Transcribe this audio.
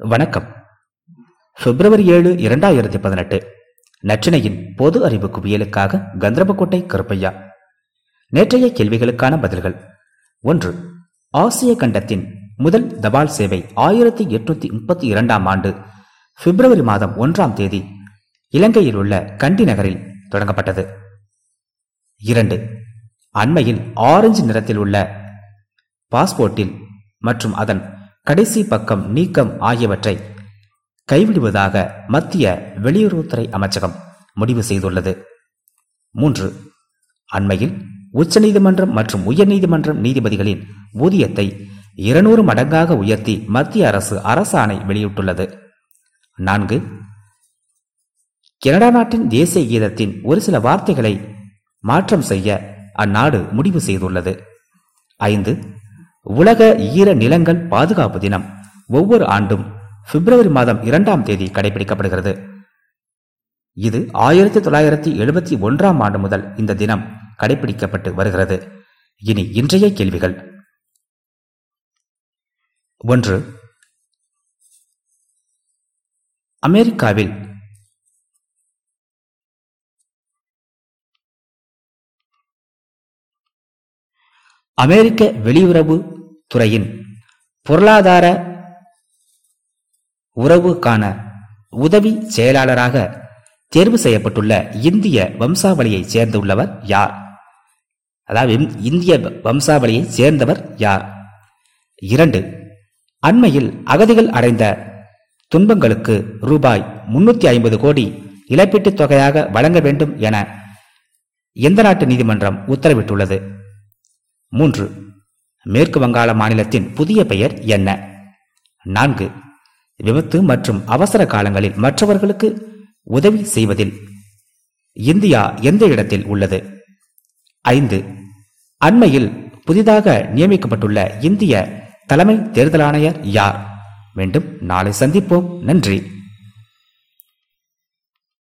வணக்கம். பிப்ரவரி ஏழு இரண்டாயிரத்தி பதினெட்டு. நற்றினையின் பொது அறிவு குவியலுக்காக கந்தரபக்கோட்டை கருப்பையா. நேற்றைய கேள்விகளுக்கான பதில்கள். ஒன்று ஆசிய கண்டத்தின் முதல் தபால் சேவை ஆயிரத்தி எட்நூத்தி முப்பத்தி இரண்டாம் ஆண்டு பிப்ரவரி மாதம் ஒன்றாம் தேதி இலங்கையில் உள்ள கண்டி நகரில் தொடங்கப்பட்டது. இரண்டு அண்மையில் ஆரஞ்சு நிறத்தில் உள்ள பாஸ்போர்ட்டில் மற்றும் அதன் கடைசி பக்கம் நீக்கம் ஆகியவற்றை கைவிடுவதாக மத்திய வெளியுறவுத்துறை அமைச்சகம் முடிவு செய்துள்ளது. மூன்று அண்மையில் உச்சநீதிமன்றம் மற்றும் உயர்நீதிமன்றம் நீதிபதிகளின் ஊதியத்தை இருநூறு மடங்காக உயர்த்தி மத்திய அரசு அரசாணை வெளியிட்டுள்ளது. நான்கு கனடா நாட்டின் தேசிய கீதத்தின் ஒரு சில வார்த்தைகளை மாற்றம் செய்ய அந்நாடு முடிவு செய்துள்ளது. ஐந்து உலக ஈர நிலங்கள் பாதுகாப்பு தினம். ஒவ்வொரு ஆண்டும் பிப்ரவரி மாதம் இரண்டாம் தேதி கடைபிடிக்கப்படுகிறது. இது ஆயிரத்தி தொள்ளாயிரத்தி எழுபத்தி ஒன்றாம் ஆண்டு முதல் இந்த தினம் கடைபிடிக்கப்பட்டு வருகிறது. இனி இன்றைய கேள்விகள். ஒன்று. அமெரிக்காவில் அமெரிக்க வெளியுறவு துறையின் பொருளாதார உறவுக்கான உதவி செயலாளராக தேர்வு செய்யப்பட்டுள்ள இந்திய வம்சாவளியைச் சேர்ந்துள்ளவர் யார்? அதாவது இந்திய வம்சாவளியைச் சேர்ந்தவர் யார்? இரண்டு அண்மையில் அகதிகள் அடைந்த துன்பங்களுக்கு ரூபாய் முன்னூத்தி ஐம்பது கோடி இழப்பீட்டுத் தொகையாக வழங்க வேண்டும் என எந்த நாட்டு நீதிமன்றம் உத்தரவிட்டுள்ளது? மூன்று மேற்கு வங்காள மாநிலத்தின் புதிய பெயர் என்ன? நான்கு. விபத்து மற்றும் அவசர காலங்களில் மற்றவர்களுக்கு உதவி செய்வதில் இந்தியா எந்த இடத்தில் உள்ளது? ஐந்து. அண்மையில் புதிதாக நியமிக்கப்பட்டுள்ள இந்திய தலைமை தேர்தல் ஆணையர் யார்? மீண்டும் நாளை சந்திப்போம். நன்றி.